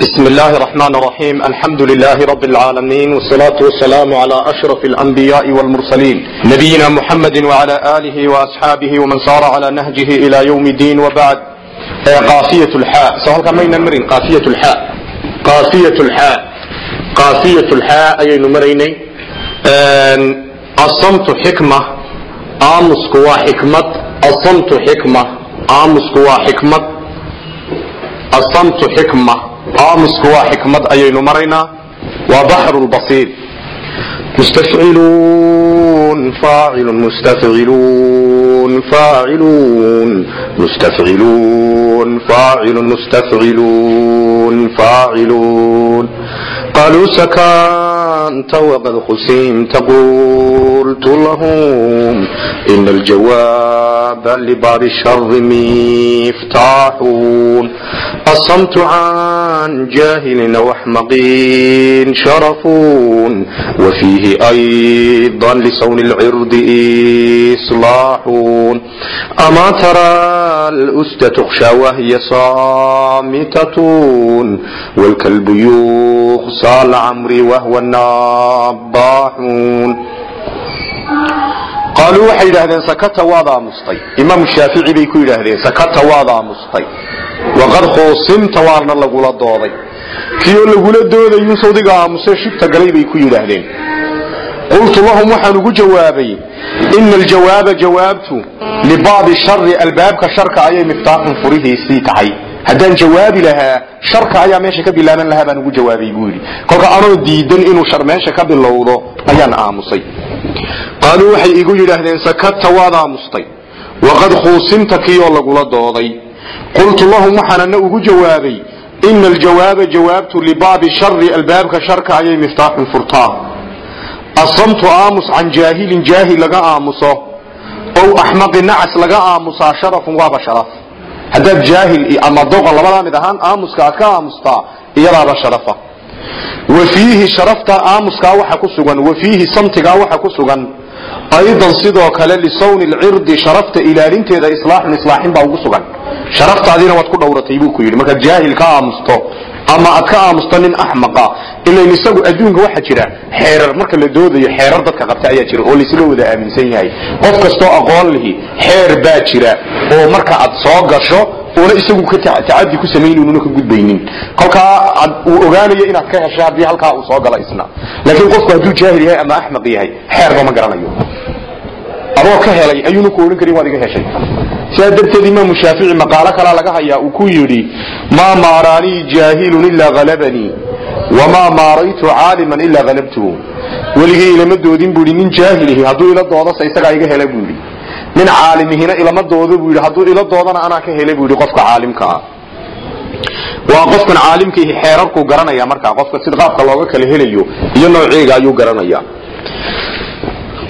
بسم الله الرحمن الرحيم الحمد لله رب العالمين والصلاة والسلام على أشرف الأنبياء والمرسلين نبينا محمد وعلى آله وأصحابه ومن سار على نهجه إلى يوم الدين وبعد قافية الحاء سهل كما ينمرين قافية الحاء قافية الحاء قافية الحاء أي نمريني الصمت حكمة آمس كوا حكمة الصمت حكمة آمس كوا حكمة الصمت حكمة آمسك waa xikmad ayaynu maraynaa waa baxru lbasiir mustafciluun faacilun mustafciluun faacilun mustafciluun faacilun mustafciluun faacilun قالوا سكنت وقد خسمت قلت لهم إن الجواب لباب الشر مفتاحون الصمت عن جاهل وحمقين شرفون وفيه أيضا لصون العرض إصلاحون أما ترى الأست تخشى وهي صامتة والكلب يخصى العمر وهو النباحون qaaluu waxay yidhaahdeen sakata waad aamustay imaam shaafici bay ku yidhaahdeen sakata waad aamustay waqad khuusimta waana lagula dooday kioo lagula doodayun sawdiga aamusee shibta galay bay ku yidhaahdeen qultu lahum waxaan ugu jawaabay ina aljawaaba jawaabtu libaabi shari albaabka sharka ayay miftaaxun furihiisii tahay haddaan jawaabi lahaa sharka ayaa meesha ka bilaaban lahaa baan ugu jawaabay buu yidhi kolka anoo diidan inuu shar meesha ka bilowdo ayaan aamusay qaaluu waxay igu yidhaahdeen sakata waad aamustay waqad khuusimta kioo lagula dooday qultu lahum waxaanana ugu jawaabay ina aljawaaba jawaabtu libaabi shari albaabka sharka ayay miftaaxun furtaa asamtu aamus can jaahilin jaahil laga aamuso ow axmaqi nacas laga aamusaa sharafun waaba sharaf haddaad jaahil ama doqon labadaa mid ahaan aamuska aad ka aamustaa iyadaaba sharafa wa fiihi sharafta aamuskaa waxa ku sugan wa fiihi samtigaa waxa ku sugan aydan sidoo kale lisawni lcirdi sharafta ilaalinteeda islaaxun islaaxin baa ugu sugan sharaftaadiina waad ku dhowratay buu ku yidhi markaad jaahil ka aamusto ama aad ka aamusto nin axmaqa ilan isagu adduunka waxa jira xeerar marka la doodayo xeerar dadka qabta ayaa jira oo laysla wada aaminsan yahay. Qof kastoo aqoon lihi xeer baa jira oo marka aad soo gasho una isagu ka tacadi ku samaynuna ka gudbaynin. Kolkaa uu ogaanayo inaad ka hesho haddii halkaa uu soo gala isna. Laakiin qofku hadduu jaahil yahay ama axmaq yahay xeerba ma garanayo adoo ka helay ayuuna ku odhan karin waad iga heshay. Sidaa darteed imaamu shaafici maqaalo kalaa laga hayaa uu ku yidhi maa maaraanii jaahilun ilaa halabanii wamaa maaraytu caaliman ilaa halabtuhu weligay ilama doodin buu yidhi nin jaahilihi hadduu ila doodase isagaa iga hela buu yidhi. Nin caalimihina ilama doodo buu yidhi. Hadduu ila doodana anaa ka hele buu yidhi qofka caalimka ah. Waa qofkan caalimkaihi xeerarkuu garanaya markaa qofka sida qaabka looga kala helayo iyo nooceega ayuu garanaya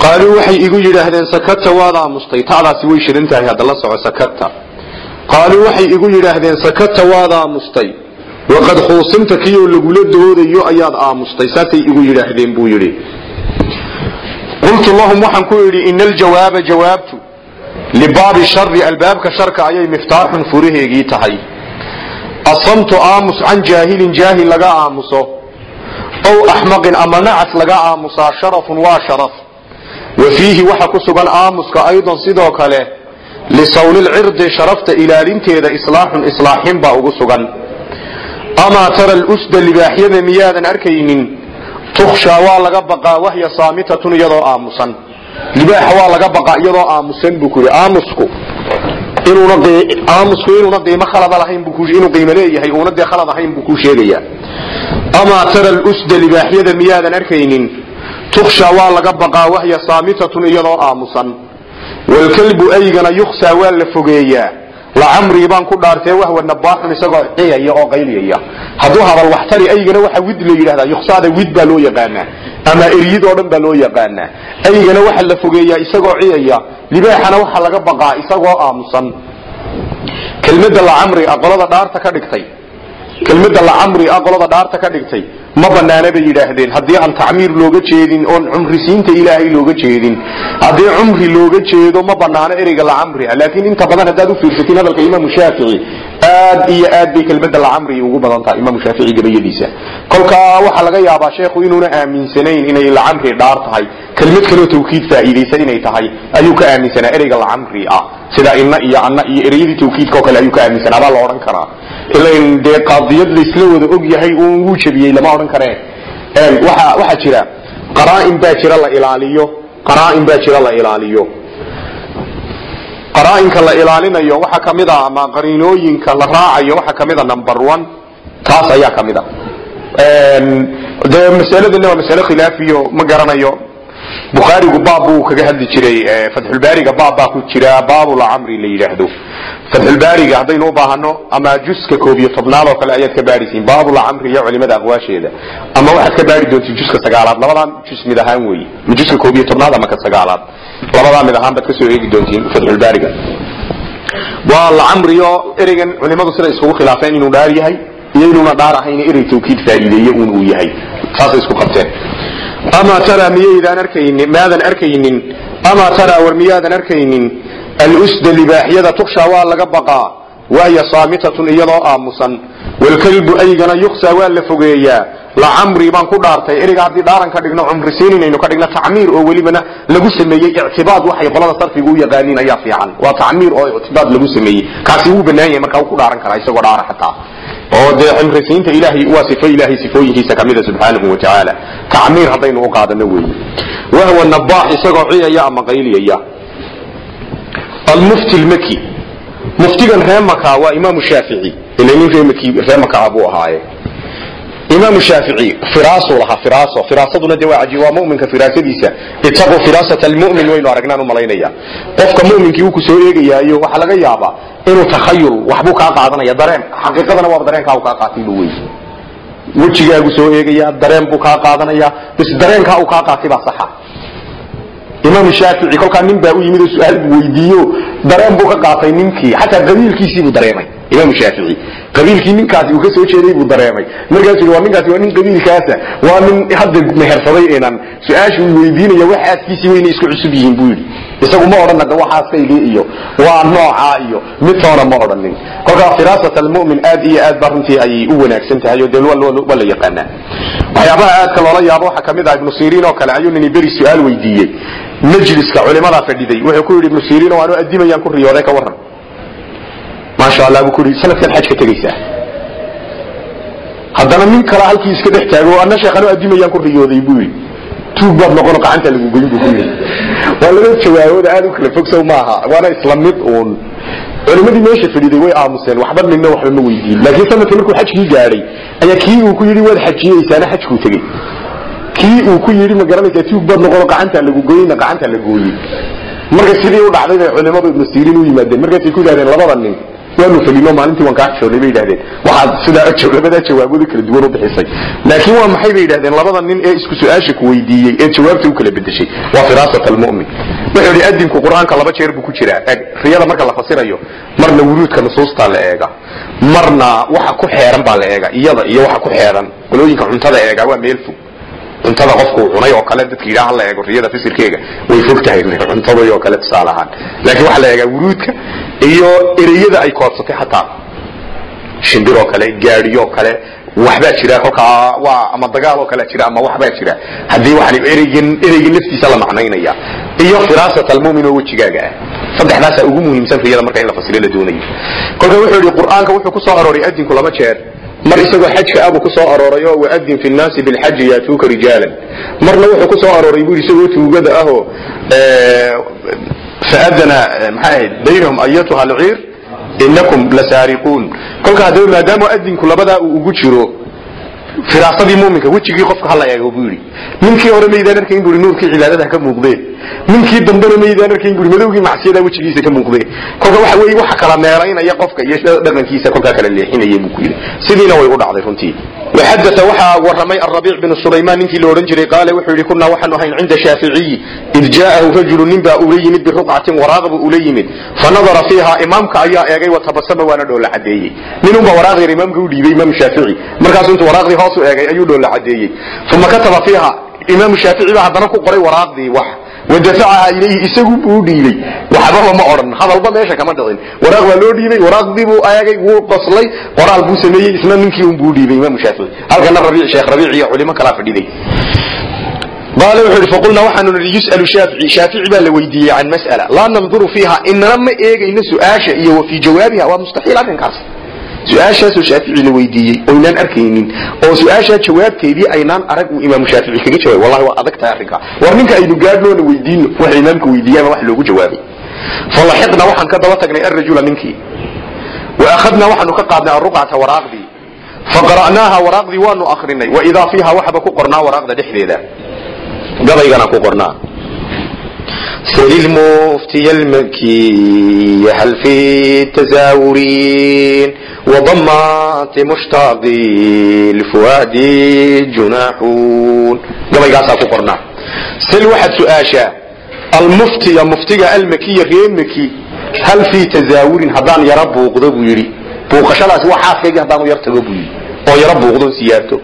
qaaluu waxay igu yidhaahdeen sakata waad aamustay ta'daasi way shidan tahay hadda la soco sakata qaaluu waxay igu yidhaahdeen sakata waad aamustay waqad khuusimta kiyoo lagula doodayo ayaad aamustay. Saasay igu yidhaahdeen buu yidhi. Qultu lahum waxaan ku idhi ina aljawaaba jawaabtu libaabi shari albaabka sharka ayay miftaaxun furaheegii tahay. Asamtu aamus can jaahilin jaahil laga aamuso. Ow axmaqin ama nacas laga aamusaa sharafun waa sharaf wa fiihi waxa ku sugan aamuska aydan sidoo kale lisawni lcirdi sharafta ilaalinteeda islaaxun islaaxin baa ugu sugan. Amaa tara lusda libaaxyada miyaadan arkaynin tukhshaa waa laga baqaa wahya saamitatun iyadoo aamusan. Libaaxa waa laga baqaa iyadoo aamusan buu ku yidhi. Aamusku aamusku inuuna qiimo khalada lahayn inuu qiimo leeyahay uuna dee khalad ahayn buu kuu sheegayaa. Amaa tara lusda libaaxyada miyaadan arkaynin tukhshaa waa laga baqaa wahya saamitatun iyadoo aamusan. Walkalbu aygana yukhsaa waa la fogeeyaa. Lacamrii baan ku dhaartee wahwa nabaaxun isagoo ciyaya oo qayliyaya. Hadduu hadal waxtari aygana waxa wid la yidhahdaa yukhsaada wid baa loo yaqaanaa. Ama eryid oo dhan baa loo yaqaanaa. Aygana waxa la fogeeyaa isagoo ciyaya libaaxana waxa laga baqaa isagoo aamusan. Kelmadda lacamri a qolada dhaarta ka dhigtay kelmadda lacamri a qolada dhaarta ka dhigtay ma banaana bay yidhaahdeen. Haddii aan tacmiir looga jeedin oon cumrisiinta ilaahay looga jeedin. Haddii cumri looga jeedo ma banaano ereyga lacamri ah. Laakiin inta badan haddaad u fiirsatiin hadalka imaamu shaafici aad iyo aad bay kelmadda lacamri ugu badan tahay imaamu shaafici gabayadiisa. Kolkaa waxaa laga yaabaa sheekhu inuuna aaminsanayn inay lacamri dhaar tahay. Kelmad kaloo tawkiid faa'iidaysa inay tahay ayuu ka aaminsanaa ereyga lacamri ah. Sida inna iyo anna iyo ereyadii tawkiidka oo kale ayuu ka aaminsanaa baa la odhan karaa ilan dee qaadiyad laysla wada og yahay uun wuu jabiyey lama odhan karee. Waxa waxaa jira qaraa'in baa jira la ilaaliyo qaraa'in baa jira la ilaaliyo. Qaraa'inka la ilaalinayo waxaa ka mid a ama qariinooyinka la raacayo waxaa ka mid a number one taas ayaa ka mid a. Dee masaladana waa masale khilaafiyo ma garanayo bukhaarigu baab buu kaga hadli jiray fatxulbaariga baab baa ku jira baabulcamri la yidhaahdo. Fatxulbaariga haddaynu u baahano ama juska koob iyo tobnaad oo kale ayaad ka baarisiin baabulcamri iyo culimada aqwaasheeda. Ama waxaad ka baari doontiin juska sagaalaad labadan jus mid ahaan weeye. Ma juska koob iyo tobnaad ama ka sagaalaad. Labadaa mid ahaan baad ka soo eegi doontiin fatxulbaariga waa lacamriyo ereygan culimadu sida iskugu khilaafeen inuu dhaar yahay iyo inuuna dhaar ahayn erey tawkiid faa'iideeye un uu yahay. Saasay isku qabteen amaa taraa miyaydaan arkaynin maadan arkaynin. Amaa taraa war miyaadan arkaynin. Alusda libaaxyada tukshaa waa laga baqaa wahya saamitatun iyadoo aamusan. Walkalbu aygana yuksaa waa la fogeeyaa lacamri baan ku dhaartay. Eriga haddii dhaaran ka dhigno cumrisiin inaynu ka dhigno tacmiir oo welibana lagu sameeyey ictibaad waxay qolada sarfiga u yaqaaniin ayaa fiican. Waa tacmiir oo ictibaad lagu sameeyey. Kaasi wuu banaan yahay markaa wuu ku dhaaran karaa isagoo dhaara xataa oo dee cimrisiinta ilaahay waa sifo ilaahay sifooyinkiisa kamida subxaanahu wa tacaala tacmiir haddaynu u qaadano weeye. Wahwa nabaax isagoo ciyaya ama qayliyaya. Almufti lmaki muftigan ree maka waa imaamu shaafici ila nin reemaki ree makaa buu ahaaye imaamu shaafici firaasuu lahaa firaaso. Firaasaduna de waa cajiib waa mu'minka firaasadiisa itaquu firaasata almu'min waynu aragnaan u malaynaya. Qofka mu'minkii uu ku soo eegayaayo waxaa laga yaabaa inuu takhayul waxbuu kaa qaadanaya. Dareen xaqiiqadana waaba dareenkaa uu kaa qaatay buu wey wejigaagu soo eegaya dareen buu kaa qaadanaya. Bis dareenkaa uu kaa qaatay baa saxa. Imaam shaafici kolkaa nin baa u yimid oo su'aal buu weydiiyo dareen buu ka qaatay ninkii xataa qabiilkiisii buu dareemay imaam shaafici qabiilkii ninkaasi uu ka soo jeeday buu dareemay markaasuu yidhi waa ninkaasi waa nin qabiilkaasa waa nin hadda mehersaday inaan su'aasha uu weydiinaya wax aaskiisii weyna isku cusub yihiin buu yidhi isagu ma odhan hadda waxaaskaygii iyo waa noocaa iyo midtoona ma odhanin kolkaa firaasat almu'min aad iyo aad baa runtii ayay u wanaagsan tahay oo dee waa la yaqaanaa waxyaabaha aadka loola yaabo waxaa ka mid ah ibnu siriin oo kale ayuu nini beri su'aal weydiiyey majliska culimadaa fadhiday wuxuu ku yidhi ibnu siriin oo anuu adimayaan ku riyooday ka warran maasha allah buu ku yidhi sanadkan xaj ka tegaysaa haddana nin kale halkii iska dhex taago anna sheekh anuu adimayaan ku riyooday buu yidhi. Tuug baad noqono gacanta lagu goyn buu ku yidhi. Waa laba jawaabooda aad u kala fogsow maaha. Waana isla mid uun. Culimadii meesha fadhiday way aamuseen waxba midna waxba ma weydiin. Laakiin sanadka markuu xajkii gaadhay ayaa kii uu ku yidhi waad xajiyeysaana xajkuu tegey. Kii uu ku yidhi ma garanaysaa tuug baad noqono gacanta lagu goyna gacanta la gooyey marka sidii u dhacday bay culimadu ibnu siriin u yimaadeen. Markaasay ku yidhahdeen labada nin waanu felino maalintii waan kaa xishoonay bay yidhahdeen waxaad sidaa labadaa jawaabooda kala duwan u bixisay laakiin waa maxay bay yidhahdeen labada nin ee isku su'aasha ku weydiiyey ee jawaabta u kala bedeshay waa firaasat almu'min wuxuu yidhi adinku qur'aanka laba jeer buu ku jiraa eg riyada marka la fasirayo marna wuruudka nusuustaa la eega marna waxa ku xeeran baa la eega iyada iyo waxa ku xeeran qolooyinka cuntada eega waa meel fog cuntada qofku cunay oo kale dadka yidhaha la eego riyada fisirkeega way fog tahay cuntaday oo kale tusaale ahaan. Laakiin waxaa la eegaa wuruudka iyo ereyada ay koodsatay xataa shimbir oo kale gaadiyoo kale waxbaa jira kolkaa waa ama dagaal oo kale jira ama waxbaa jira. Haddii waxaan ereygan ereygan laftiisa la macnaynaya iyo firaasat almu'min oo wejigaaga ah. Saddexdaasaa ugu muhiimsan riyada marka in la fasilo la doonayo. Kolka wuxuu yidhi qur'aanka wuxuu ku soo arooray adinku laba jeer mar isagoo xajka abuu ku soo oo waadin fi nnaasi bilxaji yaatuuka rijaalan. Marna wuxuu ku arooray buu isagoo tuugada ahoo faadana maxay ahayd baynahum ayatuha alciir inakum lasaariquun kolka haddaba maadaama adinku labadaa uu ugu jiro firaasadii muminka wejigii qofka hala eego buu yidhi ninkii hore maydaan arkayn bui nuurkii cibaadada ka muuqdee. Ninkii dambena maydaan arkayn bui madowgii macsiyada wejigiisa ka muuqdee. Kolka waxa weye waxa kala meeraynaya qofka iyo dhaqankiisa kolkaa kala leexinaya buu ku yidhi. Sidiina way u dhacday runtii waxadaa waxaa waramay arabiic binu sulaymaan ninkii la odhan jiray qaale wuxuu yidhi kunaa waxaanu ahayn cinda shaaficiyi id jaa'ahu rajulu nin baa ula yimid biruqcatin waraaqa buu ula yimid fanadara fiiha imaamka ayaa eegay watabasama waana dhoola cadeeyey ninunbaa waraaq yar imaamka u dhiibay imaamu shaafici markaasuu intuu waraaqdii hoos u eegay ayuu dhoola cadeeyey uma kataba fiiha imaamu shaafici baa haddana ku qoray waraaqdii wax wadafacaha ilayhi isagu buu dhiibay waxbaba ma odhan hadalba meesha kama dhicin waraaq baa loo dhiibay waraaqdii buu eegay wuu qoslay qoraal buu sameeyey isna ninkii un buu dhiibay imaamu shaafici halkana sheekh rabiic iyo culimo kalaa fadhiday qaala wuxuu yidhi faqulnaa waxaanu nidhi yus'alu shaafici shaafici baa la weydiiyey can mas'ala laa nanduru fiiha inana ma eegayno su'aasha iyo wa fii jawaabiha waa mustaxiil arrinkaas su'aashaasoo shaafici la weydiiyey oynaan arkaynin. Oo su'aashaa jawaabteedii aynaan arag uu imaamu shaafici kaga jawaabay. Wallahi waa adag tahay arrinkaa war ninka aynu gaadhnoona weydiino waxa imaamka weydiiyaaba wax loogu jawaabay. Falaxiqna waxaan ka daba tagnay arrajula ninkii. Wa akhadnaa waxaanu ka qaadnay aruqcata waraaqdii. Faqara'naaha waraaqdii waanu akrinay wa idaa fiiha waxba ku qornaa waraaqda dhexdeeda. Gabaygana ku qornaa سل المفتي المكي هل في تزاورين وضمات مشتاق الفؤاد جناحون قبل قاسا فقرنا سل واحد سؤاشا المفتي المفتي المكي غير مكي هل في تزاور هدان يرب وقضب يري بوقشلاس وحافظ هدان يرتقب يري oo yara buuqdo siyaarto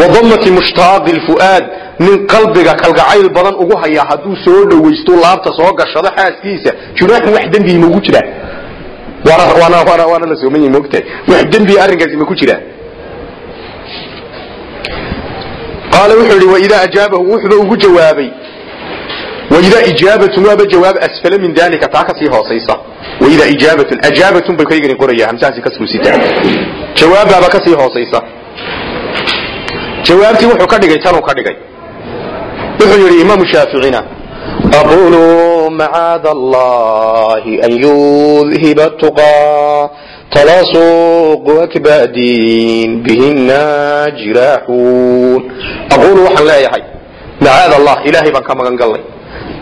wadamati mushtaaqi lfu'aad nin qalbiga kalgacayl badan ugu hayaa hadduu soo dhawaysto laabta soo gashado xaaskiisa junaaxun wax dembii magu jira. Waana la soomanya mogtahay wax dembii arrinkaasi maku jira. Qaala wuxuu yidhi waidaa ajaabahu wuxuuba ugu jawaabay asfala min dalika taa ka sii hoosaysa waidaa ijaabatun ajaabatun bay kaygani qoraya hamsahaasi ka suusitaa jawaabbaaba ka sii hoosaysa jawaabtii wuxuu ka dhigay tanuu ka dhigay wuxuu yidhi imaamu shaaficina aqulu macaada allahi an yudhiba tuqaa talaasuqu akbaadin bihina jiraaxuun aqulu waxaan leeyahay macaada allah ilaahay baan ka magan gallay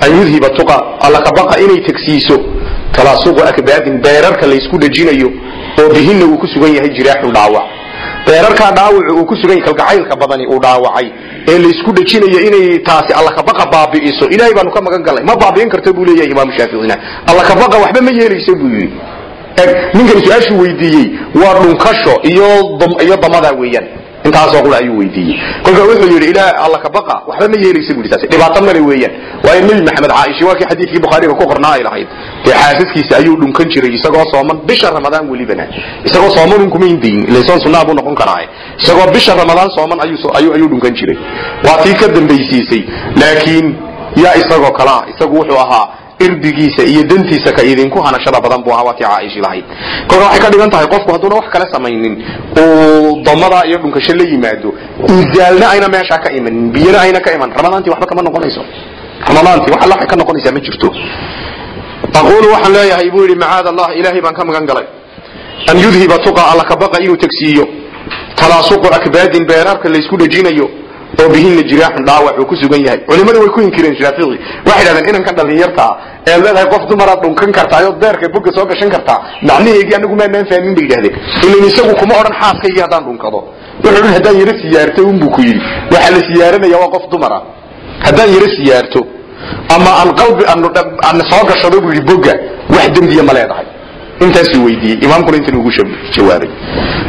an yudhiba tuqa alla ka baqa inay tegsiiso talaasuqu akbaadin beerarka laysku dhejinayo oo bihina uu ku sugan yahay jiraaxun dhaawac. Beerarkaa dhaawacu uu ku sugan yahay kalgacaylka badani uu dhaawacay ee laysku dhejinayo inay taasi allakabaqa baabi'iso. Ilaahay baanu ka magan gallay ma baabi'in karto buu leeyahay imaamu shaaficina allakabaqa waxba ma yeelayso buu yidhi. Ninkan su'aashuu weydiiyey waa dhunkasho iyo iyo damadaa weeyaan intaasoo qula ayuu weydiiyey. kolka wuxuu yidhi ilaah alla ka baqa. Waxba ma yeelaysa buu taasi dhibaato male weeyaan. Waayo nebi maxamed caaisha waa kii xadiidkii bukhaariga ku qornaa ay lahayd. Dee xaasaskiisa ayuu dhunkan jiray isagoo sooman bisha ramadaan welibana isagoo sooman un kuma indayn ilaysoon sunnaa buu noqon karaa isagoo bisha ramadaan sooman ayuu dhunkan jiray. Waa tii ka dambaysiisay laakiin yaa isagoo kale ah isagu wuxuu ahaa irdigiisa iyo dantiisa ka idinku hanashada badan buu ahaa waa tii caaisha lahayd kolka waxay ka dhigan tahay qofku hadduuna wax kale samaynin uu damadaa iyo dhunkasho la yimaado inzaalna ayna meeshaa ka imanin biyana ayna ka iman. Ramadaantii waxba kama noqonayso. Ramadaantii wax alla ka noqonaysaa ma jirto. Aquulu waxaan leeyahay buu yidhi macaad allah ilaahay baan ka magan galay. An yudhiba tuqa alla ka baqa inuu tegsiiyo. Talaasuqu akbaadin beeraarka laysku dhejinayo oo bihina jiraaxun dhaawac uu ku sugan yahay. Culimadu way ku inkireen shaafici waxay dhahdeen inankan dhallinyartaa. Ee leedahay qof dumaraad dhunkan kartaa oo deerka boga soo gashan kartaa. Macnaheegii anagu maanaan fahmin bay yidhahdeen. Ilan isagu kuma odhan xaaskaygii haddaan dhunkado. Wuxuu dhan haddaan yaro siyaarto unbuu ku yidhi. Waxaa la siyaaranaya waa qof dumara haddaan yaro siyaarto ama aan qalbi aan soo gashado buu yidhi boga wax dembiya ma leedahay intaasuu weydiiyey imaamkuna intan ugu jawaabay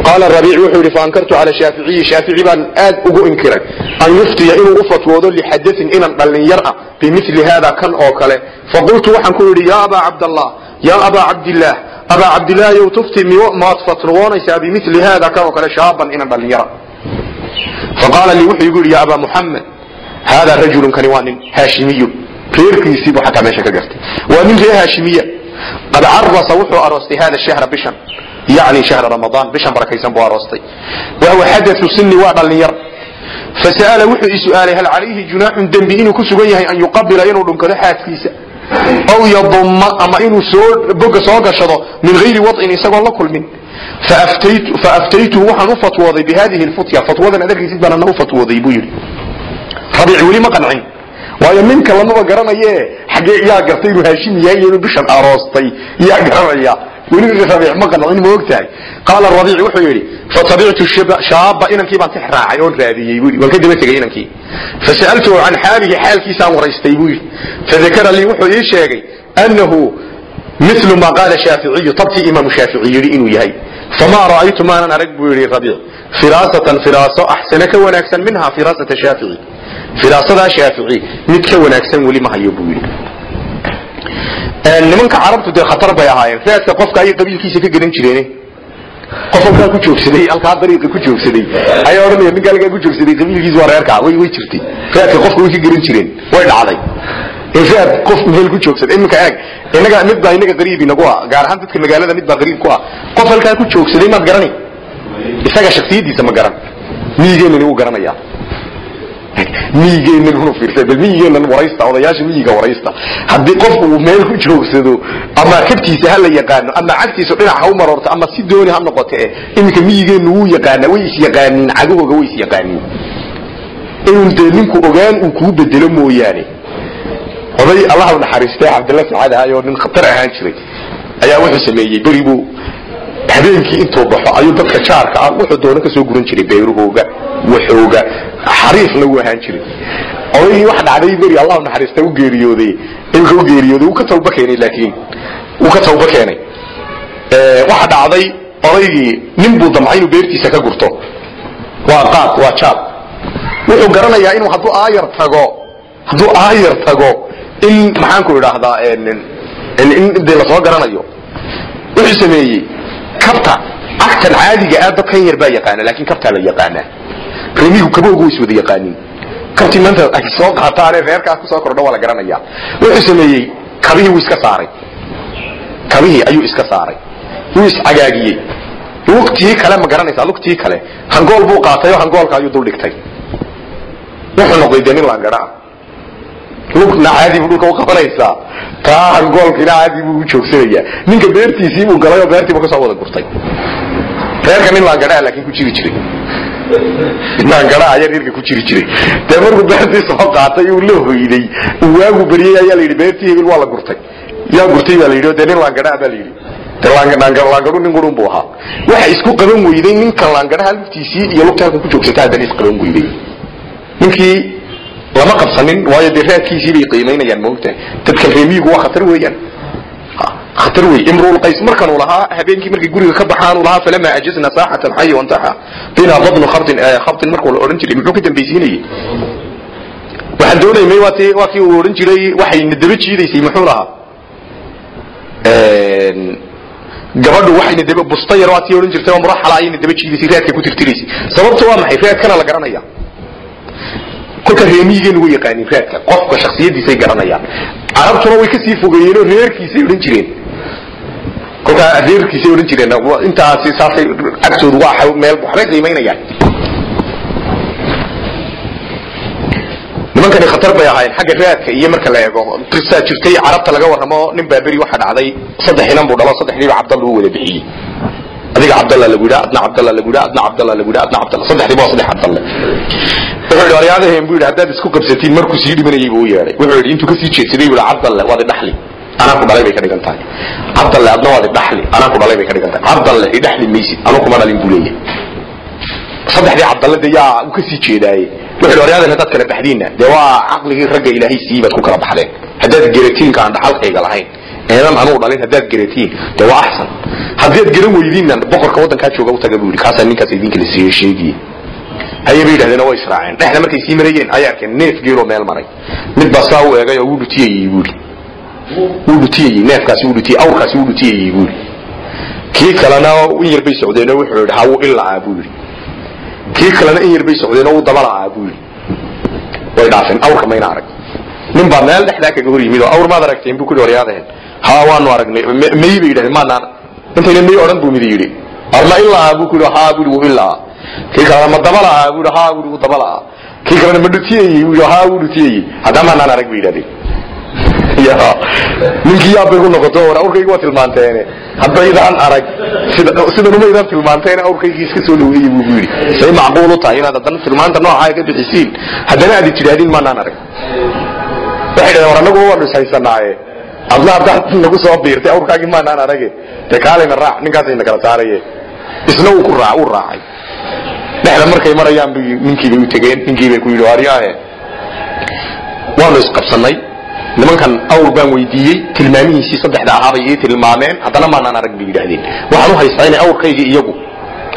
qaala rabiic wuxuu yidhi faankartu cala shaaficiyi shaafici baan aad ugu inkiray an yuftiya inuu u fatwoodo lixadain inan dhallinyar ah bimili hada kan oo kale. Faqultu waxaan ku yidhi yaa abaa cabdallah yaa abaa cabdillaah abaa cabdillaahiyow tufti maad fatwoonaysaa bimili hada kan oo kale shaaban inan dhallinyara faqaala lii wuxuu igu yidhi ya abaa muxamed hada rajulun kani waa nin haashimiyu. Reerkiisii buu xataa meesha ka gartay. Waa nin reer haashimiya qad carasa wuxuu aroostay hada shahra bishan yani shahra ramadaan bishan barakaysan buu aroostay. Wahuwa xadau sini waa dhallinyar. Fasa'ala wuxuu i su'aalay hal calayhi junaaxun dembi inuu ku sugan yahay an yuqabila inuu dhunkado xaaskiisa? Aw yadumma ama inuu boga soo gashado min hayri wadcin isagoon la kulmin? Faaftaytuhu waxaan u fatwooday bihadihi lfutya fatwadan baan ana u fatwooday buu yidhi. Rabiic weli ma qancin waayo ninka lamaba garanaye xagee yaa gartay inuu haashim yahay iyo inuu bishan aroostay yaa garanaya weli rabiic ma qancin ma ogtahay. Qaala rabiic wuxuu yidhi fatabictu shaaba inankii baan tix raacay oon raadiyey buu yidhi. Waan ka daba tegay inankii fasa'altuhu can xaalihi xaalkiisaan waraystay buu yidhi. Fadakara lii wuxuu ii sheegay annahu milu ma qaala shaaficiyu tabtii imaamu shaafici yidhi inuu yahay. Famaa ra'aytu maanan arag buu yidhi rabiic. Firaasatan firaaso axsana ka wanaagsan minha firaasata shaafici firaasadaa shaafici mid ka wanaagsan weli ma hayo buu yidhi. Nimanka carabtu dee khatar bay ahaayeen. Raadka qofka ayay qabiilkiisa ka garan jireen qof halkaa ku joogsaday halkaa dariiqa ku joogsaday. Ayaa odhanaya ninkaa halkaa ku joogsaday qabiilkiisa waa reerkaa way way jirtay. Raadka qofka way ka garan jireen way dhacday. Raad qof meel ku joogsaday. Iminka eeg inaga mid baa inaga qariib inagu ah gaar ahaan dadka magaalada mid baa qariib ku ah. Qof halkaa ku joogsaday maad garani isaga shaksiyadiisa ma garan. Miyigeenani wuu garanayaa miyigeenan unu fiirsa bal miyigeenan waraysta odayaasha miyiga waraysta. Haddii qofku uu meel ku joogsado ama kabtiisa ha la yaqaano ama cagtiisa dhinac ha u maroorto ama si dooni ha noqote iminka miyigeenu wuu yaqaanaa way isyaqaaniin cagahooga way isyaqaaniin inuu dee ninku ogaan uu kuu bedelo mooyaane. Oday allah u naxariistay cabdilla sacaad ahay oo nin khatar ahaan jiray. Ayaa wuxuu sameeyey beri buu habeenkii intuu baxo ayuu dadka jaarka ah wuxuu doono ka soo guran jiray beerahooga waxooga xariifna wuu ahaan jiray odaygii wax dhacday beri allah u naxariista u geeriyooday imika u geeriyooday wuu ka tawba keenay laakiin wuu ka tawba keenay waxa dhacday odaygii nin buu damcay inuu beertiisa ka gurto waa qaad waa jaad wuxuu garanayaa inuu hadduu aayar tago hadduu aayar tago in maxaanku idhaahdaa in dee la soo garanayo wuxuu sameeyey kabta cagtan caadiga ah dadkan yar baa yaqaana laakiin kabtaa la yaqaanaa remigu kaboogu way iswada yaqaaniin kabtii maanta ay soo qaataanee reerkaas ku soo kordho waa la garanaya wuxuu sameeyey kabihii wuu iska saaray. Kabihii ayuu iska saaray. Wuu iscagaagiyey lugtii kale ma garanaysaa lugtii kale. Hangool buu qaatay oo hangoolka ayuu dul dhigtay. Wuxuu noqday dee nin laangadhaa lugna caadi buu dhulka u qabanaysaa. Taa hangoolkina caadi buu u joogsanayaa. Ninka beertiisii buu galay oo beertiiba ka soo wada gurtay. Reerka nin laangadhaa laakiin ku jiri jiray. Laangadhaa ayaa reerka ku jiri jiray. Dee markuu beertii soo qaatay uu la hoyday uu waagu beriyey ayaa la yidhi beertii hebel waa la gurtay. Yaa gurtay baa la yidhi o dee nin laangadhaa baa la yidhi. Laangadu nin qurun buu ahaa. Waxa isku qaban weyday ninka laangadhaha lugtiisii iyo lugta halka ku joogsata haddana isqaban weyday. Ninkii lama qabsanin waayo dee raadkiisii bay qiimaynayaan moogtahay dadkan reemiyigu waa khatar weeyaan. Khatar wey imruul qays markanuu lahaa habeenkii markay guriga ka baxaanuu lahaa falamaa ajazna saaxata alxayi wantaxa bina badnu khabtin khabtin markuu la odhan jiray muxuu ka dambaysiinayey waxaan doonaymay waa ti waa kii uu odhan jiray waxayna daba jiidaysay muxuu lahaa. Gabadhu waxayna daba busta yar waa tii odhan jirtay oo muraxala ayayna daba jiidaysay raadka ku tirtiraysay sababtu waa maxay? Raadkana la garanaya kolka reemiyigeenu way yaqaaniin raadka qofka shaksiyadiisay garanayaan. Carabtuna way ka sii fogeeyeen oo reerkiisay odhan jireen. Kolkaa reerkiisay odhan jireen. Intaasi saasay agtoodu waa meel waxbay qiimaynayaan nimankani khatar bay ahaayeen. Xagga raadka iyo marka la eego qisaa jirtay carabta laga warramo nin baa beri waxa dhacday saddex inan buu dhalo saddexdiiba cabdalla u wada bixiyey adiga cabdalla lagu yidhaa adna cabdalla lagu yidhaa adna cabdalla lagu yidhaa adna cabdalla saddexdiiba waa saddex cabdalle wuxuu yidhi waryaadaheen buu yidhi haddaad isku qabsatiin markuu sii dhimanayay buu u yeedhay. Wuxuu yidhi intuu ka sii jeedsaday buu yidhi cabdalle waad idhaxli anaa ku dhalay bay ka dhigan tahay. Cabdalle adna waad idhaxli anaa ku dhalay bay ka dhigan tahay. Cabdalle idhaxli maysid. Anuu kuma dhalin buu leeyahay. Saddexdii cabdalle de yaa uu ka sii jeedaaye wuxuu yidhi waryaadeen haddaad kala baxdiinna dee waa caqligii ragga ilaahay sii baad ku kala baxdeen. Haddaad geratiinka aan dhaxalkayga lahayn eedan anuu dhalin haddaad geratiin dee waa axsan. Haddaad garan weydiinna boqorka waddankaa jooga u taga buu yidhi kaasaa ninkaas idinkala sii sheegiyey haye bay yidhahdeen way israaceen. Dhexda markay sii marayeen ayay arkeen neef geeloo meel maray. Mid baa saa u eegay oo wuu dhutiyayey buuri. Wuu dhutiyayey neefkaasi wuu dhutiyey awrkaasi wuu dhutiyayey buuri. Kii kalena in yar bay socdeenoo wuxuu yidhi hawuu ilaa buu yidhi. Kii kalena in yar bay socdeenoo wuu dabalaa buu yidhi. Way dhaafeen awrka mayna arag. Nin baa meel dhexdaa kaga hor yimid oo awr maad aragteen buu ku waryaadaheen haa waanu aragnay may bay yidhahdeen maanaan intayna may odhan buu midi yidhi. Arma ilaa buu ku yidhi haa buu yidhi ilaa kii kalena ma dabalaha buu yidhi haa buu yidhi wuu dabalaha kii kalena ma dhutiyayey buu yidhi haa wuu dhutiyayey haddana maanaan arag bay yidhahdeen ninkii yaabbay ku noqoto war awrkaygi waa tilmaanteene. Haddaydaan arag sida sidan umaydaan tilmaanteene awrkaygii iska soo dhaweeyey buu yidhi. Say macquul u tahay inaad haddana tilmaanta noocaa ka bixisiin. Haddana aad tidhaahdin maanaan arag. Waxay dhahdeen war annagu waanu ishaysanaaye adna haddaad nagu soo biirtay awrkaagii maanaan arage dee kaalayna raac ninkaasayna kala saaraye isna raac uu raacay. Dhexda markay marayaan bay ninkiibay u tegeen ninkiibay ku yidhi waryaahe waanu isqabsanay. Nimankan awr baan weydiiyey tilmaamihiisii saddexda ahaabay ii tilmaameen. Haddana maanaan arag bay yidhaahdeen. Waxaan u haystaa inay awrkaygii iyagu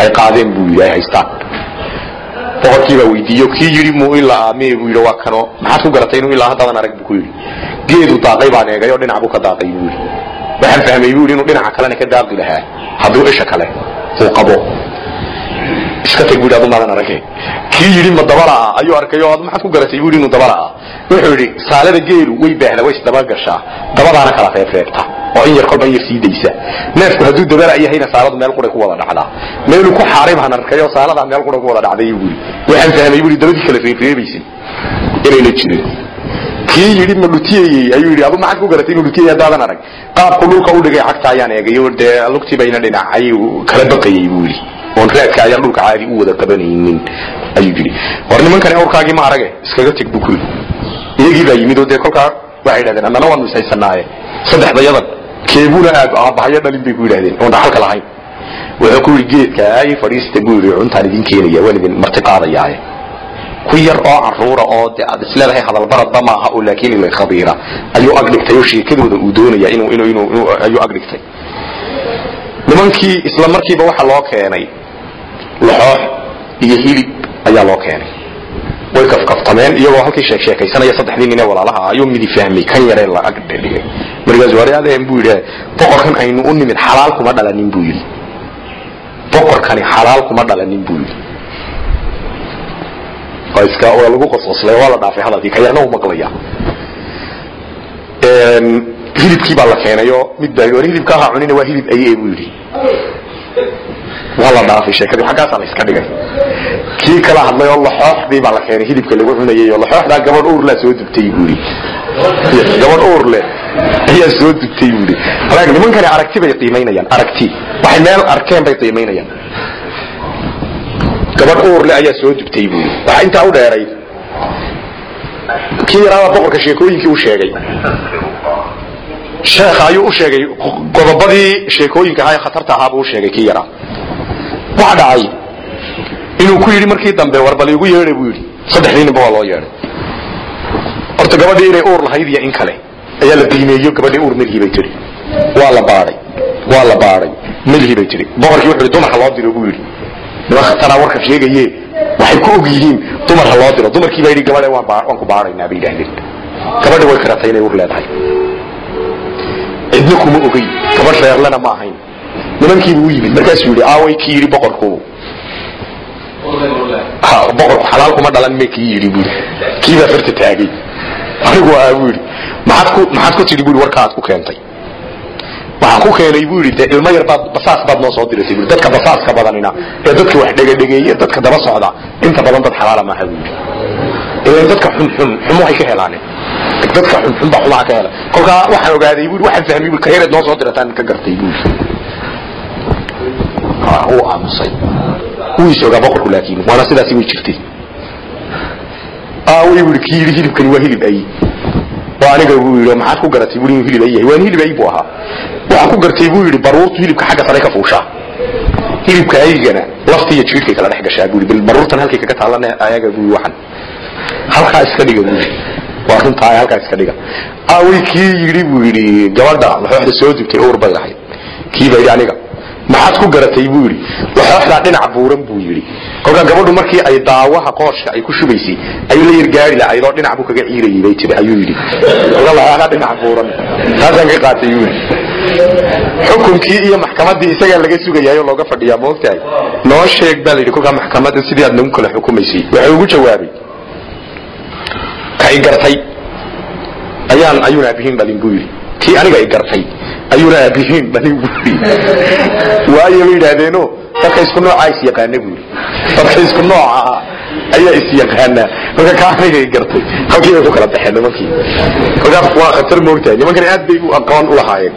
ay qaadeen buu yidhi ay haystaan boqorkii baa weydiiyo kii yidhi muu ilaa aamee buu yidhi waa kano maxaad ku garatay inuu ilaa haddaadan arag buu ku yidhi geedu daaqay baan eegay oo dhinac buu ka daaqay buu yidhi waxaan fahmay buu yidhi inuu dhinaca kalena ka daaqi lahaa hadduu isha kale uu qabo iska tag buu yidhi adu maadan arage kii yidhi ma dabala ah ayuu arkay oo adu maxaad ku garatay? Buu yidhi inuu dabala ah wuxuu yidhi saalada geelu way baahda way isdaba gashaa. Dabadaana kala reebreebta oo in yar kolba in yar sii daysa. Neefku hadduu dabala yahayna saaladu meel quray ku wada dhacdaa. Meeluu ku xaaray baan arkay oo saaladaa meel quray ku wada dhacday buu yidhi. Waxaan fahmay buu yidhi dabadii kala reebreebaysay inayna jirin kii yidhi ma dhutiyayey ayuu yidhi adu maxaad ku garatay inuu dhutiyay haddaadan arag. Qaabku dhulka u dhigay cagta ayaan eegay oo dee lugtii bayna dhinacay kala baqayay buu yidhi oon raadka ayaan dhulka caadi u wada qabanaynin ayuu yidhi war nimankani awrkaagii ma arage iskaga teg buu kuli. Iyagii baa yimid oo dee kolkaa waxay yidhahdeen annana waanu ishaysanaaye saddexdayadan keebuna aad aabbahayo dhalin bay ku yidhahdeen. Oon dhaxalka lahayn. Wuxuu ku yidhi geedka ay fadhiista buu yidhi cuntaan idin keenaya waan idin marti qaadayaaye. Ku yar oo caruura oo de aad isleedahay hadalbaradba maaha oo laakiin ila khabiira. Ayuu agdhigtay oo sheekadooda uu doonaya inuu ayuu agdhigtay nimankii isla markiiba waxa loo keenay laxoox iyo hilib ayaa loo keenay. Way kafkaftameen iyagoo halkii sheek sheekaysanaya saddexdii nin ee walaalaha ayuu midi fahmay kan yaree la agdhigay. Markaasuu hore adeen buu yidhi boqorkan aynu u nimid xalaal kuma dhalanin buu yidhi. Boqorkani xalaal kuma dhalanin buu yidhi. Iska waa lagu qosqoslay waa la dhaafay hadalkii ka yarna u maqlaya hilibkii baa la keenayo mid baa war hilibka ahaa cunina waa hilib aye buu yidhi waa la dhaafay sheekadii xaggaasaa la iska dhigay. Kii kala hadlay oo laxooxdii baa la keenay hilibka lagu cunayay oo laxooxdaa gabadh uurlaa soo dubtay buu yidhi. Gabadh uurle ayaa soo dubtay buu yidhi. Alaag nimankani aragti bay qiimaynayaan aragti. Waxay meel arkeen bay qiimaynayaan gabadh uurle ayaa soo dubtay buu yidhi. Waxaa intaa u dheeray kii yaraabaa boqorka sheekooyinkii u sheegay. Sheekha ayuu u sheegay qodobadii sheekooyinka ahaa ee khatarta ahaa buu u sheegay kii yaraa waxa dhacay inuu ku yidhi markii dambe war bal igu yeedhay buu yidhi. Saddexdii ninba waa loo yeedhay. Horta gabadhii inay uur lahayd iyo in kale ayaa la qiimeeyo gabadhii uur melhii bay tihi waa la baadhay waa la baadhay melhii bay tihi boqorkii wuxuu yidhi dumarka loo diro buu yidhi. Niman khataraa warka sheegaye waxay ku og yihiin dumarha loo diro. Dumarkii baa yidhi gabadhe waan ku baadhaynaa bay yidhaahdeen gabadhi way karatay inay uur leedahay. Cidna kuma ogey gabadh reerlena ma ahayn nimankiibu u yimid markaasuu yidhi aaway kii yidhi boqorku. Boqorku xalaal kuma dhalan me kii yidhi buu kii baa farta taagay. Anigu aa buu yidhi maxaad ku maxaad ku tidhi buu yidhi warka aad ku keentay. Waxaan ku keenay buu yidhi dee ilmo yar baad basaas baad noo soo dirasay buu dadka basaaska badanina ee dadka wax dhegedhegeeye dadka daba socda inta badan dad xalaala maaha buu yidhi. Ilan dadka xunxun xumuhay ka helaane. Dadka xunxun baa xumaha ka hela. Kolkaa waxaan ogaaday buu waxaan fahmay buu kayareed noo soo dirataan ka gartay buu uu aamusay. Wuu isoogaa boqorku laakiin waana sidaasi way jirtay. Aaway buu kii yidhi hilibkani waa hilib ay waa aniga buu yidhi maxaad ku garatay buu inuu hilib ay yahay waan hilib ay buu ahaa. Waxaan ku gartay buu yidhi baruurtu hilibka xagga sare ka fuushaa. Hilibka aygana lafta iyo jiirkay kala dhex gashaa buu yidhi baruurtan halkay kaga taalana ayaga buu waxan. Halkaa iska dhiga buu yidhi. Waa runtaa halkaa iska dhiga. Aaway kii yidhi buu yidhi gabadha laxooxda soo dubtay uur bay lahayd kii baa yidhi aniga maxaad ku garatay buu yidhi. Laxooxdaa dhinac buuran buu yidhi. Kolkaa gabadhu markii ay daawaha qooshka ay ku shubaysay ayuu la yargaari lahayd oo dhinac buu kaga ciirayay bay tiri ayuu yidhi. Kolkaa laxooxdaa dhinac buuran. Taasaan ka qaatay buu yidhi. Xukunkii iyo maxkamaddii isagaa laga sugayaayoo looga fadhiyaa maogtahay noo sheeg baa la yidhi kolkaa maxkamadda sidii aad nagu kala xukumaysay. Wuxuu ugu jawaabay. Ka i gartay ayaan ayuuna aabihiin dhalin buu yidhi. Kii aniga gartay ayuuna aabihiin dhalin buu yidhi waayo bay yidhaahdeeno dadka isku noocaa is yaqaana buu yidhi dadka isku nooca ayaa is yaqaanaa marka ka aniga i gartay halkii bay ku kala baxeen nimankii kolkaas waa khatar moogtahay nimankani aad bay u aqoon u lahaayeen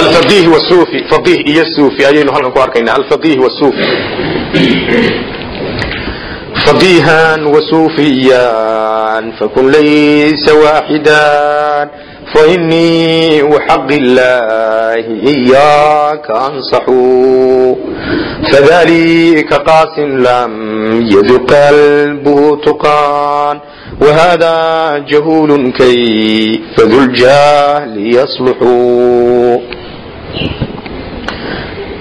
الفقيه والصوفي فقيه iyo suufi ayaynu halkan ku arkaynaa alfaqih والصوفي فقيها وصوفيا فكن ليس واحدا فإني وحق الله إياك أنصح فذلك قاس لم يذق قلبه تقان وهذا جهول كيف ذو الجهل يصلح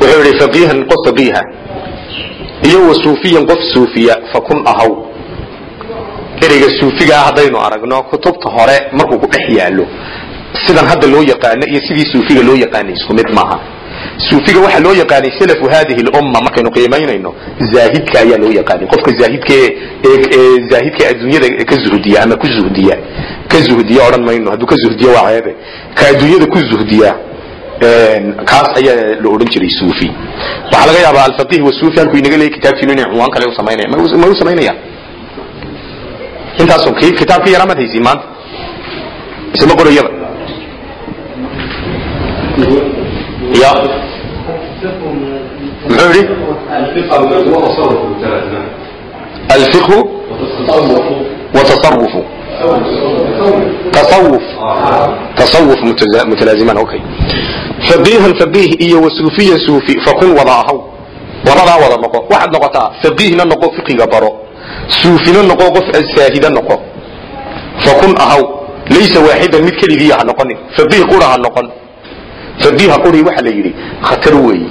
wuxuu yidhi faqiihan qof faqiiha iyo wa suufiyan qof suufiya fakun ahaw ereyga suufigaa haddaynu aragno kutubta hore markuu ku dhex yaallo sidan hadda loo yaqaano iyo sidii suufiga loo yaqaanay isku mid maaha. Suufiga waxaa loo yaqaanay salafu hadihi lumma markaynu qiimaynayno zaahidka ayaa loo yaqaanay. Qofka zaahidka ee zaahidka adduunyada ka zuhdiya ama ku zuhdiya ka zuhdiya odhan mayno hadduu ka zuhdiya waa ceebe. Ka adduunyada ku zuhdiya kaas ayaa la odhan jiray suufi. Waxaa laga yaabaa alfaqih wasuufi halkuu inaga leeyay kitaabkiinu inay cunwaan kale u samaynaya ma u samaynaya intaasun kitaabkii yaraa maad haysiin maanta isma qorayaba ya muxuu yidhi? Alfiqhu watasarufu tasawuf. Tasawuf mutalaaziman okay. Faqiihan faqiih iyo wasuufiyan suufi fakun wada ahaw. Wadadaa wada noqo. Waxaad noqotaa faqiihna noqo fiqiga baro suufina noqo qof saahida noqo. Fakun ahaw laysa waaxidan mid keligiiya ha noqonin. Faqiih qura ha noqon. Faqiiha quri waxa la yidhi khatar weeye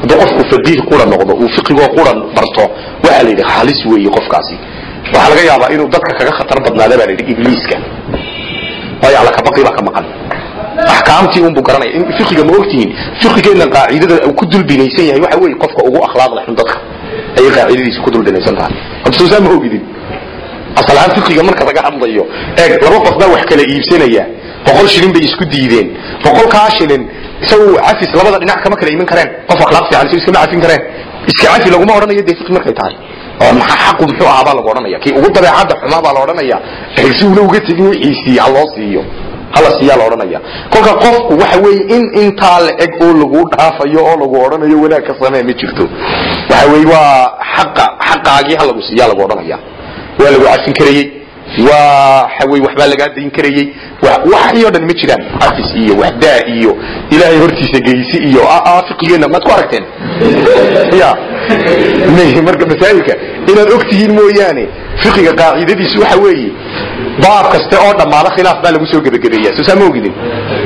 hadduu qofku faqiih qura noqdo uu fiqigoo qura barto waxa la yidhi halis weeye qofkaasi. Waxaa laga yaabaa inuu dadka kaga khatar badnaada baa la yidhi ibliiska. Waayo alla kabaqi baa ka maqan. Axkaamtii unbuu garanaya. In fiqiga ma ogtihiin fiqigeenna qaacidada ku dulbinaysan yahay waxa weeye qofka ugu akhlaaqda xun dadka. Ayay qaacidadiisa ku dulbinaysan tahay absuusaa ma ogidin asal ahaan fiqiga marka laga hadlayo eeg laba qof baa wax kala iibsanaya. Boqol shilin bay isku diideen. Boqolkaa shilin isagu cafis labada dhinac kama kala iman kareen. Qof akhlaaq fiican si iskama cafin kareen. Iska cafi laguma odhanayo dee fiqi markay tahay. Oo maxaa xaqu muxuu ahaa baa lagu odhanaya? Kii ugu dabeecadda xumaa baa la odhanaya. Si ula uga tegin wixiisii ha loo siiyo hala siiyaa la odhanaya. Kolka qofku waxa weeye in intaa la eg oo lagu dhaafayo oo lagu odhanayo wanaag ka samee ma jirto. Waxa weeye waa xaqa xaqaagii ha lagu siiyaa lagu odhanaya. Waa lagu cafin karayey. Waa xawey waxbaa lagaa dayn karayey. Waxyo dhan ma jiraan. Cafis iyo waxdaa iyo ilaahay hortiisa geysi iyo fiqigeenna maad ku aragteen? Ya marka masaa'ilka inaad og tihiin mooyaane fiqiga qaacidadiisu waxa weeye baab kaste oo dhammaada khilaaf baa lagu soo gebagabeeya soo saa ma ogidin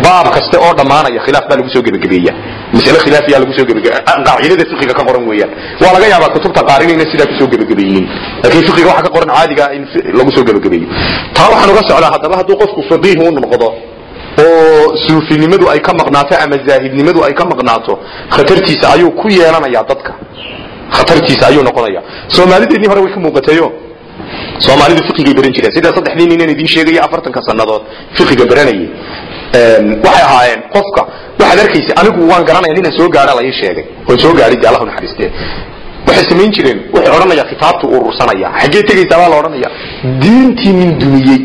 baab kaste oo dhammaanaya khilaaf baa lagu soo gebagabeeya masale khilaafiyaa lagu soo qaacidada fiqiga ka qoran weeyaan. Waa laga yaabaa kutubta qaar inayna sidaa ku soo gebagabeeyeen laakiin fiqiga waxa ka qoran caadiga in lagu soo gebagabeeyo taa waxaan uga socdaa haddaba hadduu qofku faqiih u noqdo oo suufinimadu ay ka maqnaato ama zaahidnimadu ay ka maqnaato khatartiisa ayuu ku yeelanayaa dadka. Khatartiisa ayuu noqonaya soomaalideennii hore way ka muuqatayo soomaalidu fiqigay baran jireen sida saddexdii nin aan idiin sheegaya afartanka sannadood? Fiqiga baranayay waxay ahaayeen qofka waxaad arkaysa anigu waan garanaya ninaan soo gaara la ii sheegay. Oon soo gaadhay dee allahu naxariistee. Waxay samayn jireen waxay odhanaya kitaabtu urursanaya xaggee tegaysaa baa la odhanaya diintii nin dumiyey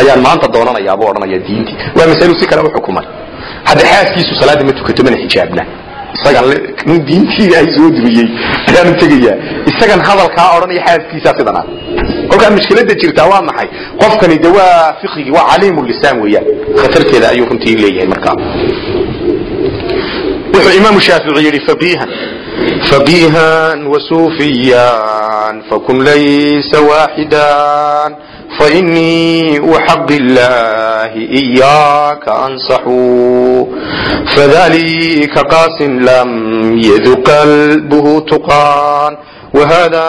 ayaan maanta doonanayaa buu odhanaya diintii. Waa masalu si kale u xukumay hadda xaaskiisu salaada ma tukato mana xijaabna. Isagan diintiida ay soo dumiyey ayaanu tegayaa. Isagan hadalkaa odhanaya xaaskiisaa sidan halkaa mushkilada jirtaa waa maxay? Qofkani de waa fiqigii waa caliimu lisaan weeyaan. Khatarteeda ayuu runtii leeyahay markaa wuxuu imaam shaafici yidhi fabiihan fabiihan wasuufiyan fakun laysa waaxidan فإني وحق الله إياك أنصح فذلك قاس لم يذ قلبه تقان وهذا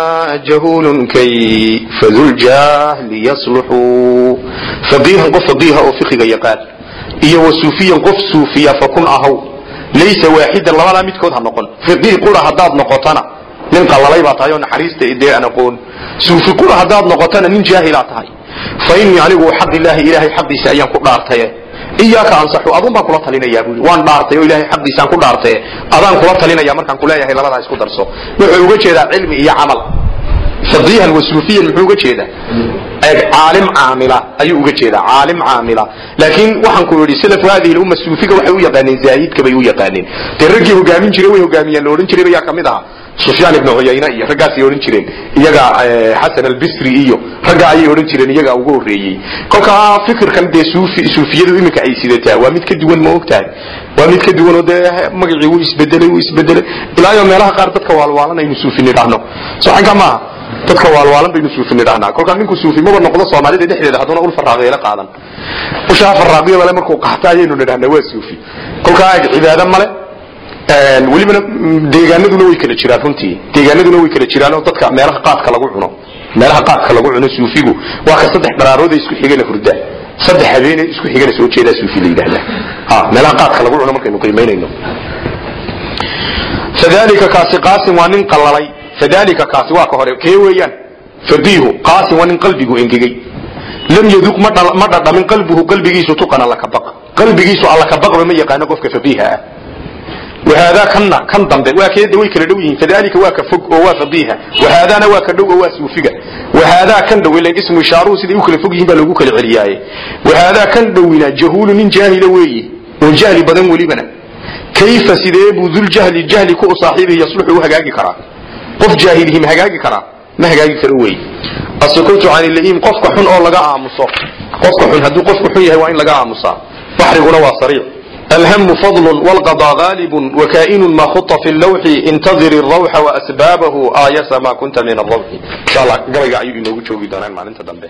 جهول كيف ذو الجهل يصلح فقيها قف فقيها أو فقه يقال إيا وسوفيا قف سوفيا فكن أهو ليس واحدا لما لا متكود هنقول فقيه قول هداد نقطنا nin qalalay baa tahay oo naxariista dee aan aqoon suufi qura haddaad noqotana nin jaahilaa tahay fa innii anigu xaq ilaahi ilaahay xaqiisa ayaan ku dhaartaye iyaaka ansaxu adun baan kula talinayaa buui waan dhaartay oo ilaahay xaqiisaan ku dhaartaye adaan kula talinaya markaan kuleeyahay labadaa isku darso. Wuxuu uga jeedaa cilmi iyo camal. Faqiihan wa suufiyan muxuu uga jeedaa? Caalim caamila ayuu uga jeedaa caalim caamila. Laakiin waxaan ku yidhi salafu hadihi lumma suufiga waxay u yaqaaneen zaahidka bay u yaqaaneen. Dee raggii hogaamin jiray way hogaamiyeen la odhan jiray ayaa ka mid ahaa sufyaan ibnu cuyayne iyo raggaasay odhan jireen. Iyaga xasan albisri iyo ragga ayay odhan jireen iyaga ugu horreeyey. Kolkaa fikirkan dee suufi suufiyadu iminka ay sidataa waa mid ka duwan ma ogtahay? Waa mid ka duwan oo dee magacii wuu isbedelay wuu isbedelay? Ilaa iyo meelaha qaar dadka waalwaalan aynu suufi nidhaahno. Socanka maaha dadka waalwaalan baynu suufi nidhahnaa kolkaa ninku suufi maba noqdo soomaalida dhexdeeda hadduna ul faraaqiyeela qaadan. Ushaa faraaqiyo male markuu qaxta ayaynu nidhahnaa waa suufi. Kolkaa cibaado male welibana deegaanaduna way kala jiraan runtii. Deegaanaduna way kala jiraan oo dadka meelaha qaadka lagu cuno. Meelaha qaadka lagu cuno suufigu. Waa ka saddex dharaarood isku xigana hurda. Saddex habeen isku xigana soo jeeda suufi la yiraahdaa ha meelaha qaadka lagu cuno markaynu qiimeynayno. Fadalika kaasi qaasim waa nin qalalay fadalika kaasi waa ka hore. Kee weeyaan? Fadiihu qaasim waa nin qalbigu engegay lam yaduq ma dhadhamin qalbuhu qalbigiisu tuqan alla ka baq. Qalbigiisu alla ka baqba ma yaqaano qofka fabiiha ah وهذا كان كان دمبه waa keeda way kala dhow yihiin fadalika waa ka fog oo waa fadiha وهذانا waa ka dhow oo waa suufiga وهذا kan dhow ila ismu ishaaru sidii u kala fog yihiin baa lagu kala celiyay وهذا kan dhowina jahul min jahila weeyi oo jahli badan walibana kayfa sidee buu dul jahli jahli ku saaxiibihi yasluhu hagaagi karaa qof jaahilihi ma hagaagi karaa ma hagaagi karo weeyi asukutu an ilaim qofka xun oo laga aamuso qofka xun haduu qofku xun yahay waa in laga aamusaa baxriguna waa sariic الهم فضل والقضاء غالب وكائن ما خط في اللوح انتظر الروح وأسبابه آيس ما كنت من الروح إن شاء الله قبل أيو إنه جوجي دونان معنى انت دنبه